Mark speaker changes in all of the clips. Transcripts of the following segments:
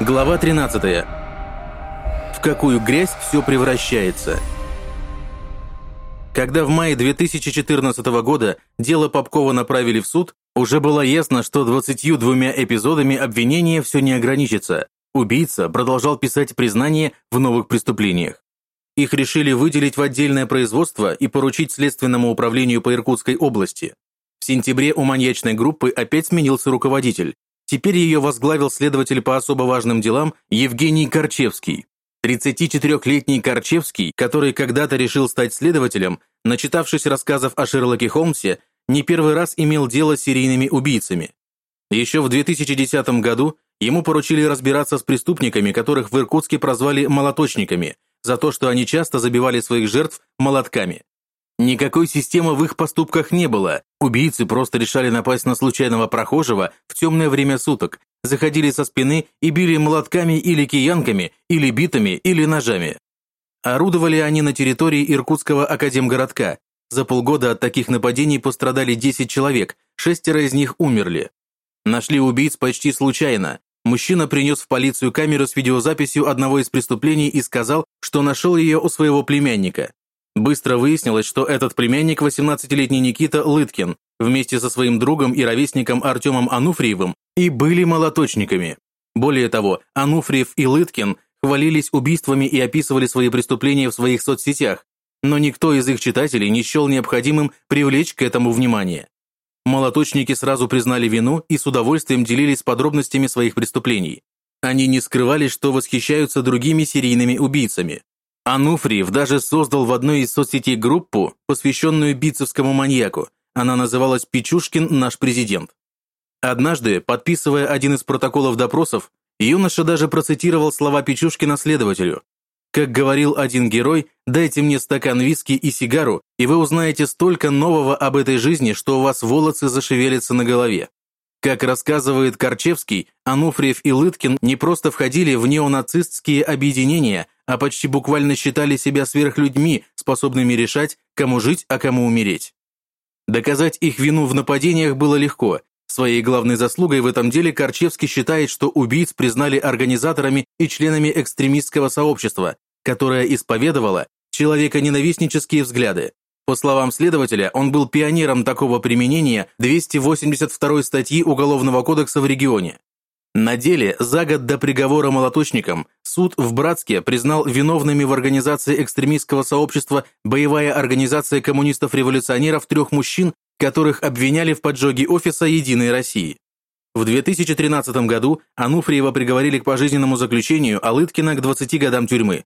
Speaker 1: Глава 13. В какую грязь все превращается. Когда в мае 2014 года дело Попкова направили в суд, уже было ясно, что 22 эпизодами обвинения все не ограничится. Убийца продолжал писать признания в новых преступлениях. Их решили выделить в отдельное производство и поручить Следственному управлению по Иркутской области. В сентябре у маньячной группы опять сменился руководитель, Теперь ее возглавил следователь по особо важным делам Евгений Корчевский. 34-летний Корчевский, который когда-то решил стать следователем, начитавшись рассказов о Шерлоке Холмсе, не первый раз имел дело с серийными убийцами. Еще в 2010 году ему поручили разбираться с преступниками, которых в Иркутске прозвали «молоточниками», за то, что они часто забивали своих жертв молотками. Никакой системы в их поступках не было. Убийцы просто решали напасть на случайного прохожего в темное время суток, заходили со спины и били молотками или киянками, или битами, или ножами. Орудовали они на территории Иркутского академгородка. За полгода от таких нападений пострадали 10 человек, шестеро из них умерли. Нашли убийц почти случайно. Мужчина принес в полицию камеру с видеозаписью одного из преступлений и сказал, что нашел ее у своего племянника. Быстро выяснилось, что этот племянник 18-летний Никита Лыткин вместе со своим другом и ровесником Артемом Ануфриевым и были молоточниками. Более того, Ануфриев и Лыткин хвалились убийствами и описывали свои преступления в своих соцсетях, но никто из их читателей не счел необходимым привлечь к этому внимание. Молоточники сразу признали вину и с удовольствием делились подробностями своих преступлений. Они не скрывали, что восхищаются другими серийными убийцами. Ануфриев даже создал в одной из соцсетей группу, посвященную битцевскому маньяку. Она называлась «Печушкин наш президент». Однажды, подписывая один из протоколов допросов, юноша даже процитировал слова Печушкина следователю. Как говорил один герой, дайте мне стакан виски и сигару, и вы узнаете столько нового об этой жизни, что у вас волосы зашевелятся на голове. Как рассказывает Корчевский, Ануфриев и Лыткин не просто входили в неонацистские объединения, а почти буквально считали себя сверхлюдьми, способными решать, кому жить, а кому умереть. Доказать их вину в нападениях было легко. Своей главной заслугой в этом деле Корчевский считает, что убийц признали организаторами и членами экстремистского сообщества, которое исповедовало человеконенавистнические взгляды. По словам следователя, он был пионером такого применения 282 статьи Уголовного кодекса в регионе. На деле, за год до приговора молоточникам, суд в Братске признал виновными в организации экстремистского сообщества боевая организация коммунистов-революционеров трех мужчин, которых обвиняли в поджоге офиса «Единой России». В 2013 году Ануфриева приговорили к пожизненному заключению, а Лыткина к 20 годам тюрьмы.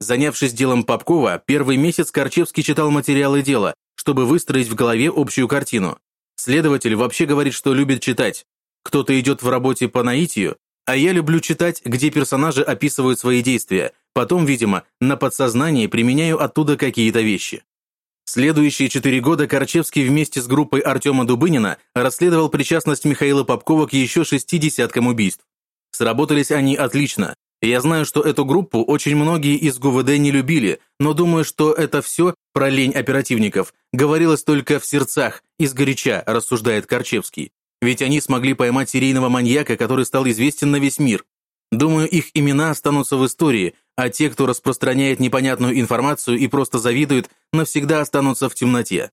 Speaker 1: Занявшись делом Попкова, первый месяц Корчевский читал материалы дела, чтобы выстроить в голове общую картину. Следователь вообще говорит, что любит читать, кто-то идет в работе по наитию, а я люблю читать, где персонажи описывают свои действия, потом, видимо, на подсознании применяю оттуда какие-то вещи. Следующие четыре года Корчевский вместе с группой Артема Дубынина расследовал причастность Михаила Попкова к еще шести десяткам убийств. Сработались они отлично. Я знаю, что эту группу очень многие из ГУВД не любили, но думаю, что это все про лень оперативников говорилось только в сердцах, изгоряча, рассуждает Корчевский. Ведь они смогли поймать серийного маньяка, который стал известен на весь мир. Думаю, их имена останутся в истории, а те, кто распространяет непонятную информацию и просто завидует, навсегда останутся в темноте.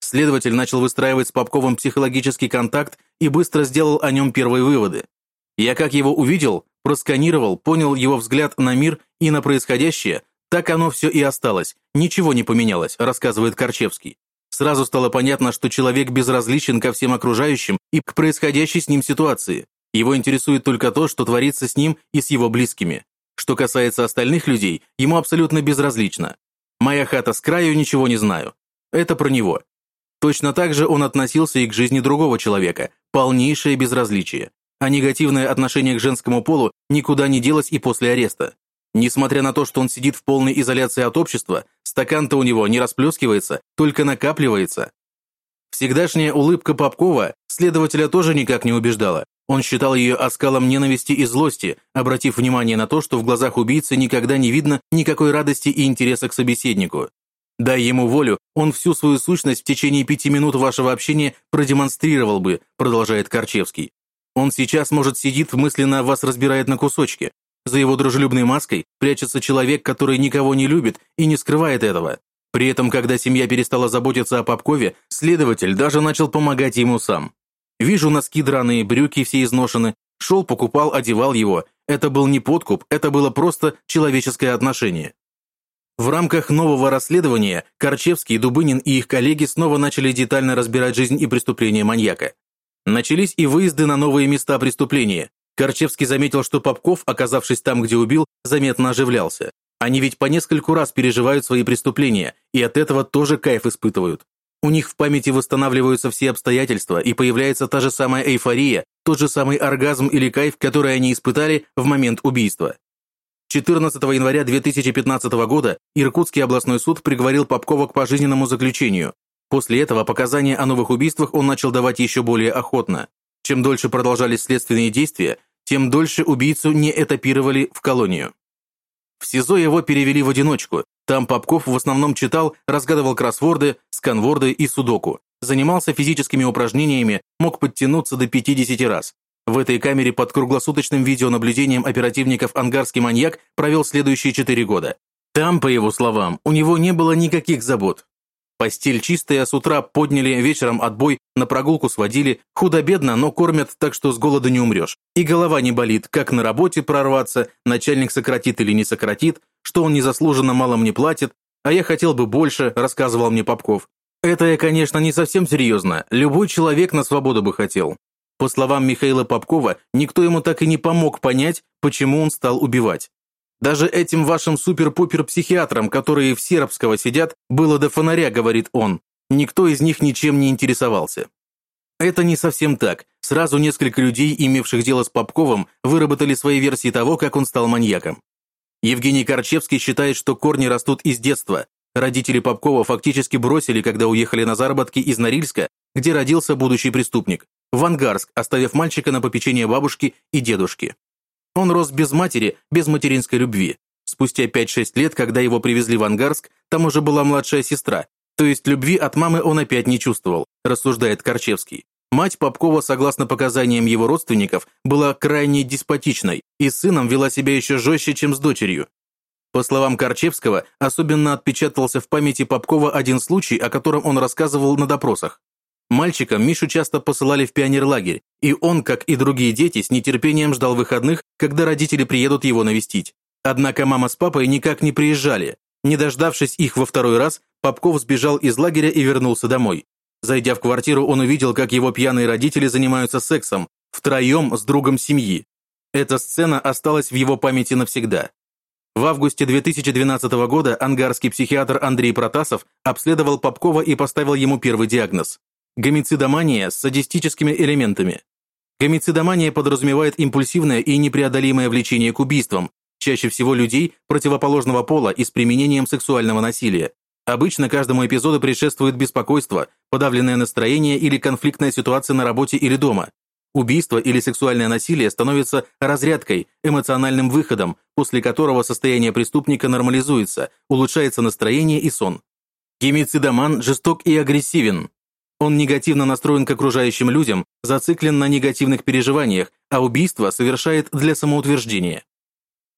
Speaker 1: Следователь начал выстраивать с Попковым психологический контакт и быстро сделал о нем первые выводы. Я как его увидел, просканировал, понял его взгляд на мир и на происходящее, так оно все и осталось, ничего не поменялось, рассказывает Корчевский. Сразу стало понятно, что человек безразличен ко всем окружающим и к происходящей с ним ситуации. Его интересует только то, что творится с ним и с его близкими. Что касается остальных людей, ему абсолютно безразлично. «Моя хата с краю, ничего не знаю». Это про него. Точно так же он относился и к жизни другого человека. Полнейшее безразличие. А негативное отношение к женскому полу никуда не делось и после ареста. Несмотря на то, что он сидит в полной изоляции от общества, стакан-то у него не расплескивается, только накапливается. Всегдашняя улыбка Попкова следователя тоже никак не убеждала. Он считал ее оскалом ненависти и злости, обратив внимание на то, что в глазах убийцы никогда не видно никакой радости и интереса к собеседнику. Дай ему волю, он всю свою сущность в течение пяти минут вашего общения продемонстрировал бы, продолжает Корчевский. Он сейчас, может, сидит, мысленно вас разбирает на кусочки. За его дружелюбной маской прячется человек, который никого не любит и не скрывает этого. При этом, когда семья перестала заботиться о Попкове, следователь даже начал помогать ему сам. Вижу носки драные, брюки все изношены. Шел, покупал, одевал его. Это был не подкуп, это было просто человеческое отношение. В рамках нового расследования Корчевский, Дубынин и их коллеги снова начали детально разбирать жизнь и преступления маньяка. Начались и выезды на новые места преступления. Корчевский заметил, что Попков, оказавшись там, где убил, заметно оживлялся. Они ведь по нескольку раз переживают свои преступления, и от этого тоже кайф испытывают. У них в памяти восстанавливаются все обстоятельства, и появляется та же самая эйфория, тот же самый оргазм или кайф, который они испытали в момент убийства. 14 января 2015 года Иркутский областной суд приговорил Попкова к пожизненному заключению. После этого показания о новых убийствах он начал давать еще более охотно. Чем дольше продолжались следственные действия, тем дольше убийцу не этапировали в колонию. В СИЗО его перевели в одиночку. Там Попков в основном читал, разгадывал кроссворды, сканворды и судоку. Занимался физическими упражнениями, мог подтянуться до 50 раз. В этой камере под круглосуточным видеонаблюдением оперативников ангарский маньяк провел следующие 4 года. Там, по его словам, у него не было никаких забот. Постель чистая, с утра подняли, вечером отбой, на прогулку сводили. Худо-бедно, но кормят так, что с голода не умрешь. И голова не болит, как на работе прорваться, начальник сократит или не сократит, что он незаслуженно мало мне платит, а я хотел бы больше, рассказывал мне Попков. Это я, конечно, не совсем серьезно. Любой человек на свободу бы хотел. По словам Михаила Попкова, никто ему так и не помог понять, почему он стал убивать. Даже этим вашим супер-пупер-психиатрам, которые в Сербского сидят, было до фонаря, говорит он. Никто из них ничем не интересовался. Это не совсем так. Сразу несколько людей, имевших дело с Попковым, выработали свои версии того, как он стал маньяком. Евгений Корчевский считает, что корни растут из детства. Родители Попкова фактически бросили, когда уехали на заработки из Норильска, где родился будущий преступник, в Ангарск, оставив мальчика на попечение бабушки и дедушки. Он рос без матери, без материнской любви. Спустя 5-6 лет, когда его привезли в Ангарск, там уже была младшая сестра, то есть любви от мамы он опять не чувствовал, рассуждает Корчевский. Мать Попкова, согласно показаниям его родственников, была крайне деспотичной и с сыном вела себя еще жестче, чем с дочерью. По словам Корчевского, особенно отпечатался в памяти Попкова один случай, о котором он рассказывал на допросах. Мальчиком Мишу часто посылали в пионерлагерь, и он, как и другие дети, с нетерпением ждал выходных, когда родители приедут его навестить. Однако мама с папой никак не приезжали. Не дождавшись их во второй раз, Попков сбежал из лагеря и вернулся домой. Зайдя в квартиру, он увидел, как его пьяные родители занимаются сексом, втроем с другом семьи. Эта сцена осталась в его памяти навсегда. В августе 2012 года ангарский психиатр Андрей Протасов обследовал Попкова и поставил ему первый диагноз Гомицидомания с садистическими элементами. Гомицидомания подразумевает импульсивное и непреодолимое влечение к убийствам, чаще всего людей противоположного пола и с применением сексуального насилия. Обычно каждому эпизоду предшествует беспокойство, подавленное настроение или конфликтная ситуация на работе или дома. Убийство или сексуальное насилие становится разрядкой, эмоциональным выходом, после которого состояние преступника нормализуется, улучшается настроение и сон. Гемицидоман жесток и агрессивен, он негативно настроен к окружающим людям, зациклен на негативных переживаниях, а убийство совершает для самоутверждения.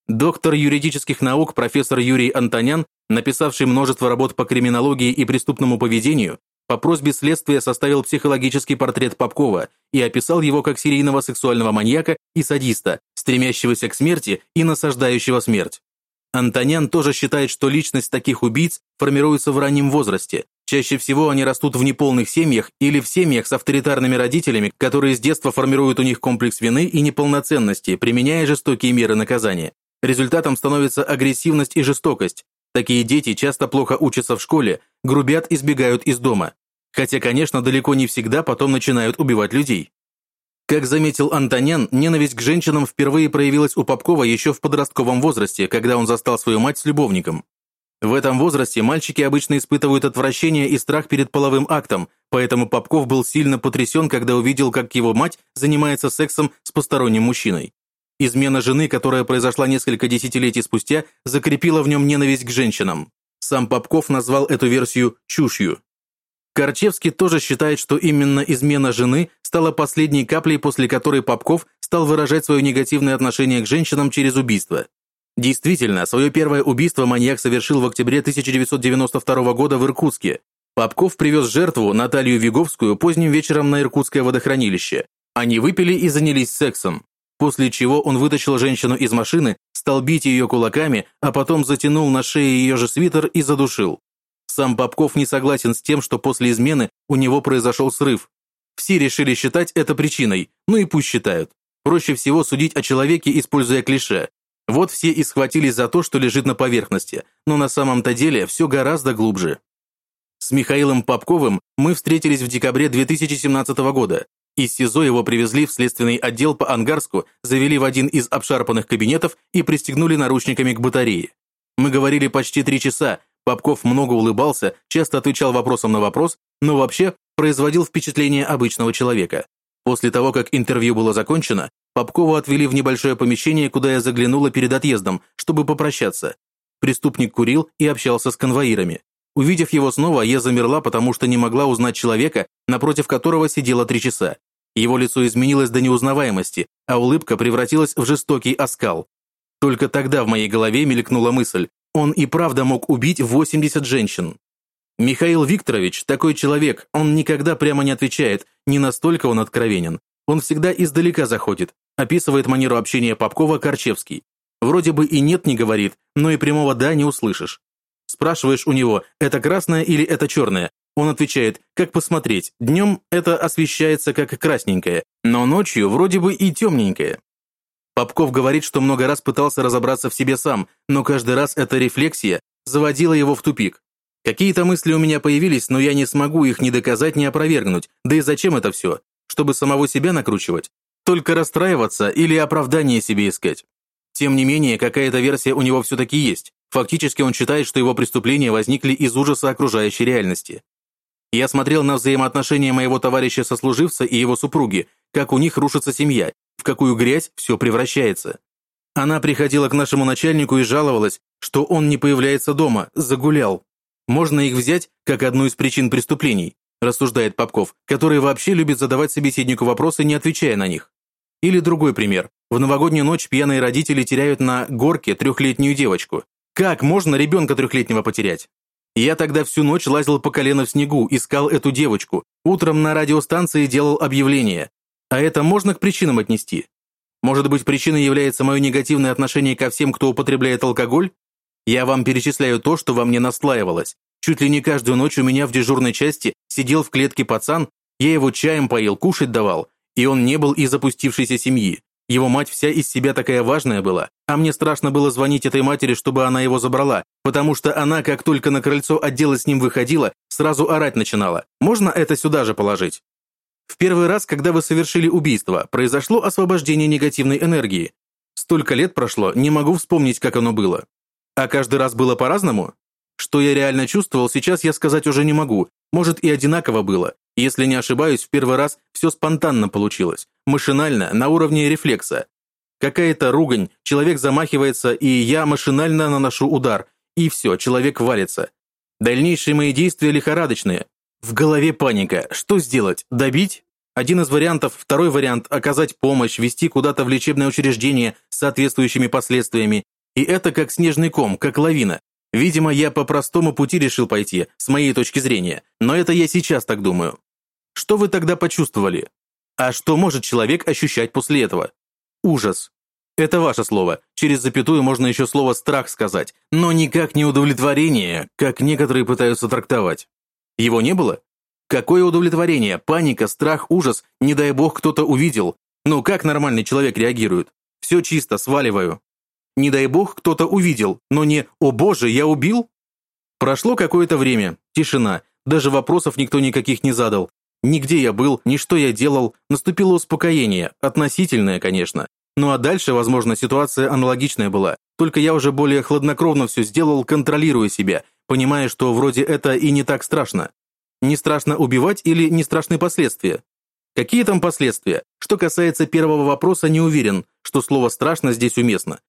Speaker 1: Доктор юридических наук профессор Юрий Антонян, написавший множество работ по криминологии и преступному поведению, по просьбе следствия составил психологический портрет Попкова и описал его как серийного сексуального маньяка и садиста, стремящегося к смерти и насаждающего смерть. Антонян тоже считает, что личность таких убийц формируется в раннем возрасте. Чаще всего они растут в неполных семьях или в семьях с авторитарными родителями, которые с детства формируют у них комплекс вины и неполноценности, применяя жестокие меры наказания. Результатом становится агрессивность и жестокость. Такие дети часто плохо учатся в школе, грубят и сбегают из дома. Хотя, конечно, далеко не всегда потом начинают убивать людей. Как заметил Антонян, ненависть к женщинам впервые проявилась у Попкова еще в подростковом возрасте, когда он застал свою мать с любовником. В этом возрасте мальчики обычно испытывают отвращение и страх перед половым актом, поэтому Попков был сильно потрясен, когда увидел, как его мать занимается сексом с посторонним мужчиной. Измена жены, которая произошла несколько десятилетий спустя, закрепила в нем ненависть к женщинам. Сам Попков назвал эту версию «чушью». Корчевский тоже считает, что именно измена жены стала последней каплей, после которой Попков стал выражать свое негативное отношение к женщинам через убийство. Действительно, свое первое убийство маньяк совершил в октябре 1992 года в Иркутске. Попков привез жертву, Наталью Виговскую, поздним вечером на Иркутское водохранилище. Они выпили и занялись сексом. После чего он вытащил женщину из машины, стал бить ее кулаками, а потом затянул на шее ее же свитер и задушил. Сам Попков не согласен с тем, что после измены у него произошел срыв. Все решили считать это причиной, ну и пусть считают. Проще всего судить о человеке, используя клише. Вот все и схватились за то, что лежит на поверхности, но на самом-то деле все гораздо глубже. С Михаилом Попковым мы встретились в декабре 2017 года. Из СИЗО его привезли в следственный отдел по Ангарску, завели в один из обшарпанных кабинетов и пристегнули наручниками к батарее. Мы говорили почти три часа, Попков много улыбался, часто отвечал вопросом на вопрос, но вообще производил впечатление обычного человека. После того, как интервью было закончено, Попкова отвели в небольшое помещение, куда я заглянула перед отъездом, чтобы попрощаться. Преступник курил и общался с конвоирами. Увидев его снова, я замерла, потому что не могла узнать человека, напротив которого сидела три часа. Его лицо изменилось до неузнаваемости, а улыбка превратилась в жестокий оскал. Только тогда в моей голове мелькнула мысль, он и правда мог убить 80 женщин. Михаил Викторович такой человек, он никогда прямо не отвечает, не настолько он откровенен. Он всегда издалека заходит, описывает манеру общения Попкова Корчевский. Вроде бы и нет не говорит, но и прямого «да» не услышишь. Спрашиваешь у него, это красное или это черное? Он отвечает, как посмотреть, днем это освещается как красненькое, но ночью вроде бы и темненькое. Попков говорит, что много раз пытался разобраться в себе сам, но каждый раз эта рефлексия заводила его в тупик. Какие-то мысли у меня появились, но я не смогу их ни доказать, ни опровергнуть. Да и зачем это все? Чтобы самого себя накручивать? Только расстраиваться или оправдание себе искать? Тем не менее, какая-то версия у него все-таки есть. Фактически он считает, что его преступления возникли из ужаса окружающей реальности. Я смотрел на взаимоотношения моего товарища-сослуживца и его супруги, как у них рушится семья, в какую грязь все превращается. Она приходила к нашему начальнику и жаловалась, что он не появляется дома, загулял. Можно их взять как одну из причин преступлений, рассуждает Попков, который вообще любит задавать собеседнику вопросы, не отвечая на них. Или другой пример. В новогоднюю ночь пьяные родители теряют на горке трехлетнюю девочку. Как можно ребенка трехлетнего потерять? Я тогда всю ночь лазил по колено в снегу, искал эту девочку. Утром на радиостанции делал объявление. А это можно к причинам отнести? Может быть, причиной является мое негативное отношение ко всем, кто употребляет алкоголь? Я вам перечисляю то, что во мне наслаивалось. Чуть ли не каждую ночь у меня в дежурной части сидел в клетке пацан, я его чаем поил, кушать давал, и он не был из опустившейся семьи. Его мать вся из себя такая важная была, а мне страшно было звонить этой матери, чтобы она его забрала, потому что она, как только на крыльцо отдела с ним выходила, сразу орать начинала. Можно это сюда же положить? В первый раз, когда вы совершили убийство, произошло освобождение негативной энергии. Столько лет прошло, не могу вспомнить, как оно было. А каждый раз было по-разному? Что я реально чувствовал, сейчас я сказать уже не могу. Может, и одинаково было. Если не ошибаюсь, в первый раз все спонтанно получилось. Машинально, на уровне рефлекса. Какая-то ругань, человек замахивается, и я машинально наношу удар. И все, человек валится. Дальнейшие мои действия лихорадочные. В голове паника. Что сделать? Добить? Один из вариантов, второй вариант – оказать помощь, вести куда-то в лечебное учреждение с соответствующими последствиями. И это как снежный ком, как лавина. Видимо, я по простому пути решил пойти, с моей точки зрения. Но это я сейчас так думаю. Что вы тогда почувствовали? А что может человек ощущать после этого? Ужас. Это ваше слово. Через запятую можно еще слово «страх» сказать, но никак не удовлетворение, как некоторые пытаются трактовать. Его не было? Какое удовлетворение, паника, страх, ужас, не дай бог кто-то увидел. Ну как нормальный человек реагирует? Все чисто, сваливаю. Не дай бог кто-то увидел, но не «О боже, я убил?» Прошло какое-то время, тишина, даже вопросов никто никаких не задал. Нигде я был, ни что я делал, наступило успокоение, относительное, конечно. Ну а дальше, возможно, ситуация аналогичная была, только я уже более хладнокровно все сделал, контролируя себя, понимая, что вроде это и не так страшно. Не страшно убивать или не страшны последствия? Какие там последствия? Что касается первого вопроса, не уверен, что слово «страшно» здесь уместно.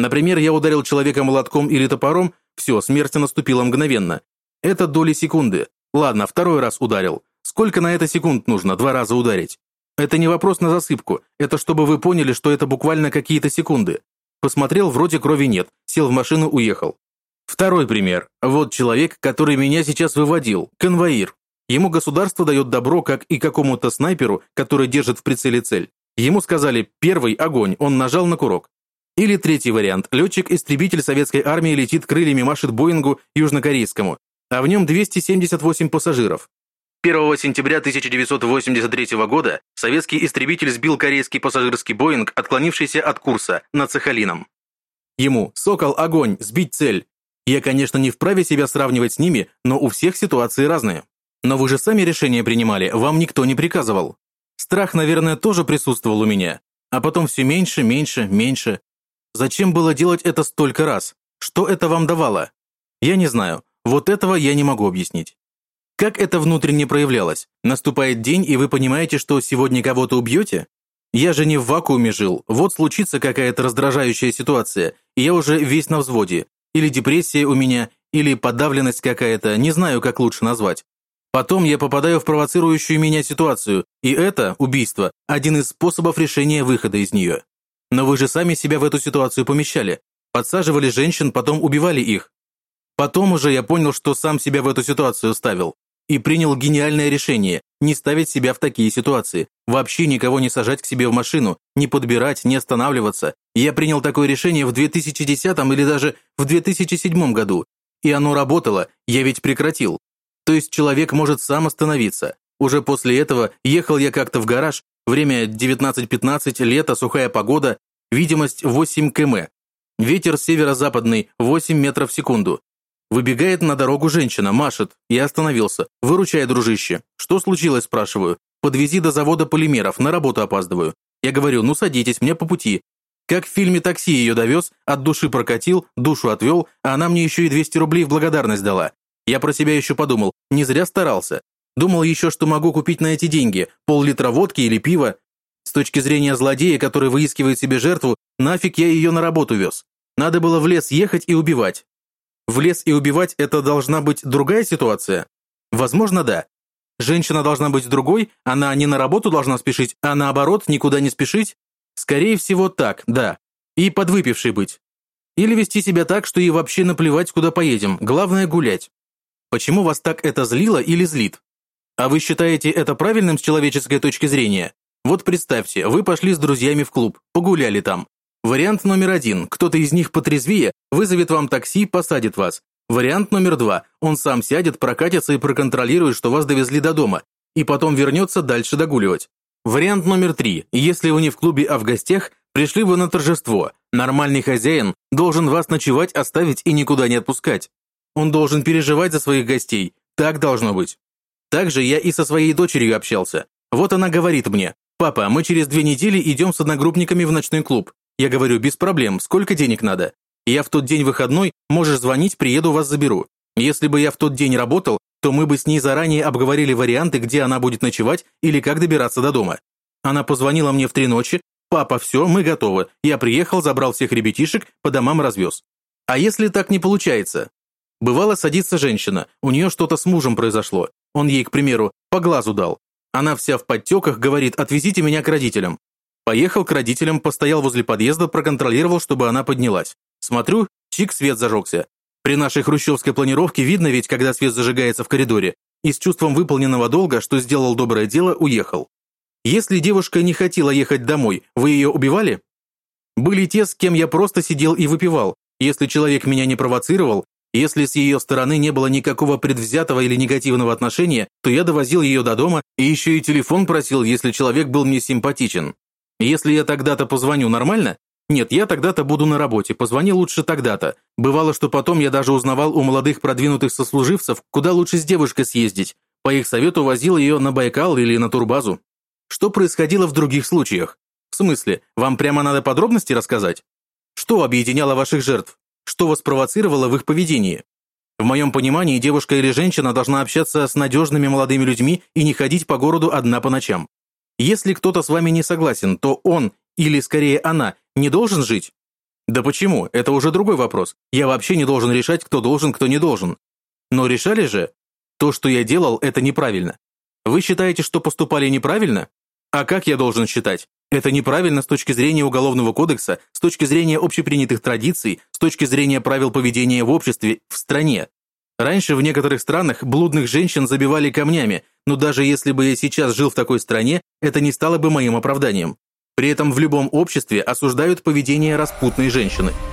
Speaker 1: Например, я ударил человека молотком или топором, все, смерть наступила мгновенно. Это доли секунды. Ладно, второй раз ударил. Сколько на это секунд нужно два раза ударить? Это не вопрос на засыпку, это чтобы вы поняли, что это буквально какие-то секунды. Посмотрел, вроде крови нет, сел в машину, уехал. Второй пример. Вот человек, который меня сейчас выводил, конвоир. Ему государство дает добро, как и какому-то снайперу, который держит в прицеле цель. Ему сказали «первый – огонь», он нажал на курок. Или третий вариант. Летчик-истребитель советской армии летит крыльями, машет Боингу южнокорейскому, а в нем 278 пассажиров. 1 сентября 1983 года советский истребитель сбил корейский пассажирский Боинг, отклонившийся от курса, над Сахалином. Ему «Сокол, огонь, сбить цель». Я, конечно, не вправе себя сравнивать с ними, но у всех ситуации разные. Но вы же сами решение принимали, вам никто не приказывал. Страх, наверное, тоже присутствовал у меня. А потом все меньше, меньше, меньше. Зачем было делать это столько раз? Что это вам давало? Я не знаю. Вот этого я не могу объяснить. Как это внутренне проявлялось? Наступает день, и вы понимаете, что сегодня кого-то убьете? Я же не в вакууме жил. Вот случится какая-то раздражающая ситуация, и я уже весь на взводе. Или депрессия у меня, или подавленность какая-то, не знаю, как лучше назвать. Потом я попадаю в провоцирующую меня ситуацию, и это, убийство, один из способов решения выхода из нее. Но вы же сами себя в эту ситуацию помещали. Подсаживали женщин, потом убивали их. Потом уже я понял, что сам себя в эту ситуацию ставил. И принял гениальное решение – не ставить себя в такие ситуации. Вообще никого не сажать к себе в машину, не подбирать, не останавливаться. Я принял такое решение в 2010 или даже в 2007 году. И оно работало, я ведь прекратил. То есть человек может сам остановиться. Уже после этого ехал я как-то в гараж, время 19.15, лето, сухая погода, видимость 8 км. Ветер северо-западный, 8 метров в секунду. Выбегает на дорогу женщина, машет. Я остановился. «Выручай, дружище». «Что случилось?» – спрашиваю. «Подвези до завода полимеров, на работу опаздываю». Я говорю, ну садитесь, мне по пути. Как в фильме «Такси» ее довез, от души прокатил, душу отвел, а она мне еще и 200 рублей в благодарность дала. Я про себя еще подумал, не зря старался. Думал еще, что могу купить на эти деньги пол-литра водки или пива. С точки зрения злодея, который выискивает себе жертву, нафиг я ее на работу вез. Надо было в лес ехать и убивать. В лес и убивать – это должна быть другая ситуация? Возможно, да. Женщина должна быть другой, она не на работу должна спешить, а наоборот, никуда не спешить? Скорее всего, так, да. И подвыпившей быть. Или вести себя так, что ей вообще наплевать, куда поедем, главное гулять. Почему вас так это злило или злит? А вы считаете это правильным с человеческой точки зрения? Вот представьте, вы пошли с друзьями в клуб, погуляли там. Вариант номер один. Кто-то из них потрезвее, вызовет вам такси, посадит вас. Вариант номер два. Он сам сядет, прокатится и проконтролирует, что вас довезли до дома. И потом вернется дальше догуливать. Вариант номер три. Если вы не в клубе, а в гостях, пришли вы на торжество. Нормальный хозяин должен вас ночевать, оставить и никуда не отпускать. Он должен переживать за своих гостей. Так должно быть. Также я и со своей дочерью общался. Вот она говорит мне, «Папа, мы через две недели идем с одногруппниками в ночной клуб». Я говорю, без проблем, сколько денег надо? Я в тот день выходной, можешь звонить, приеду, вас заберу. Если бы я в тот день работал, то мы бы с ней заранее обговорили варианты, где она будет ночевать или как добираться до дома. Она позвонила мне в три ночи, «Папа, все, мы готовы. Я приехал, забрал всех ребятишек, по домам развез». А если так не получается? Бывало, садится женщина, у нее что-то с мужем произошло. Он ей, к примеру, по глазу дал. Она вся в подтеках, говорит, отвезите меня к родителям. Поехал к родителям, постоял возле подъезда, проконтролировал, чтобы она поднялась. Смотрю, чик, свет зажегся. При нашей хрущевской планировке видно ведь, когда свет зажигается в коридоре. И с чувством выполненного долга, что сделал доброе дело, уехал. Если девушка не хотела ехать домой, вы ее убивали? Были те, с кем я просто сидел и выпивал. Если человек меня не провоцировал, если с ее стороны не было никакого предвзятого или негативного отношения, то я довозил ее до дома и еще и телефон просил, если человек был мне симпатичен. Если я тогда-то позвоню, нормально? Нет, я тогда-то буду на работе, позвони лучше тогда-то. Бывало, что потом я даже узнавал у молодых продвинутых сослуживцев, куда лучше с девушкой съездить. По их совету возил ее на Байкал или на турбазу. Что происходило в других случаях? В смысле, вам прямо надо подробности рассказать? Что объединяло ваших жертв? Что вас провоцировало в их поведении? В моем понимании, девушка или женщина должна общаться с надежными молодыми людьми и не ходить по городу одна по ночам. Если кто-то с вами не согласен, то он, или скорее она, не должен жить? Да почему? Это уже другой вопрос. Я вообще не должен решать, кто должен, кто не должен. Но решали же? То, что я делал, это неправильно. Вы считаете, что поступали неправильно? А как я должен считать? Это неправильно с точки зрения Уголовного кодекса, с точки зрения общепринятых традиций, с точки зрения правил поведения в обществе, в стране. Раньше в некоторых странах блудных женщин забивали камнями, но даже если бы я сейчас жил в такой стране, это не стало бы моим оправданием. При этом в любом обществе осуждают поведение распутной женщины –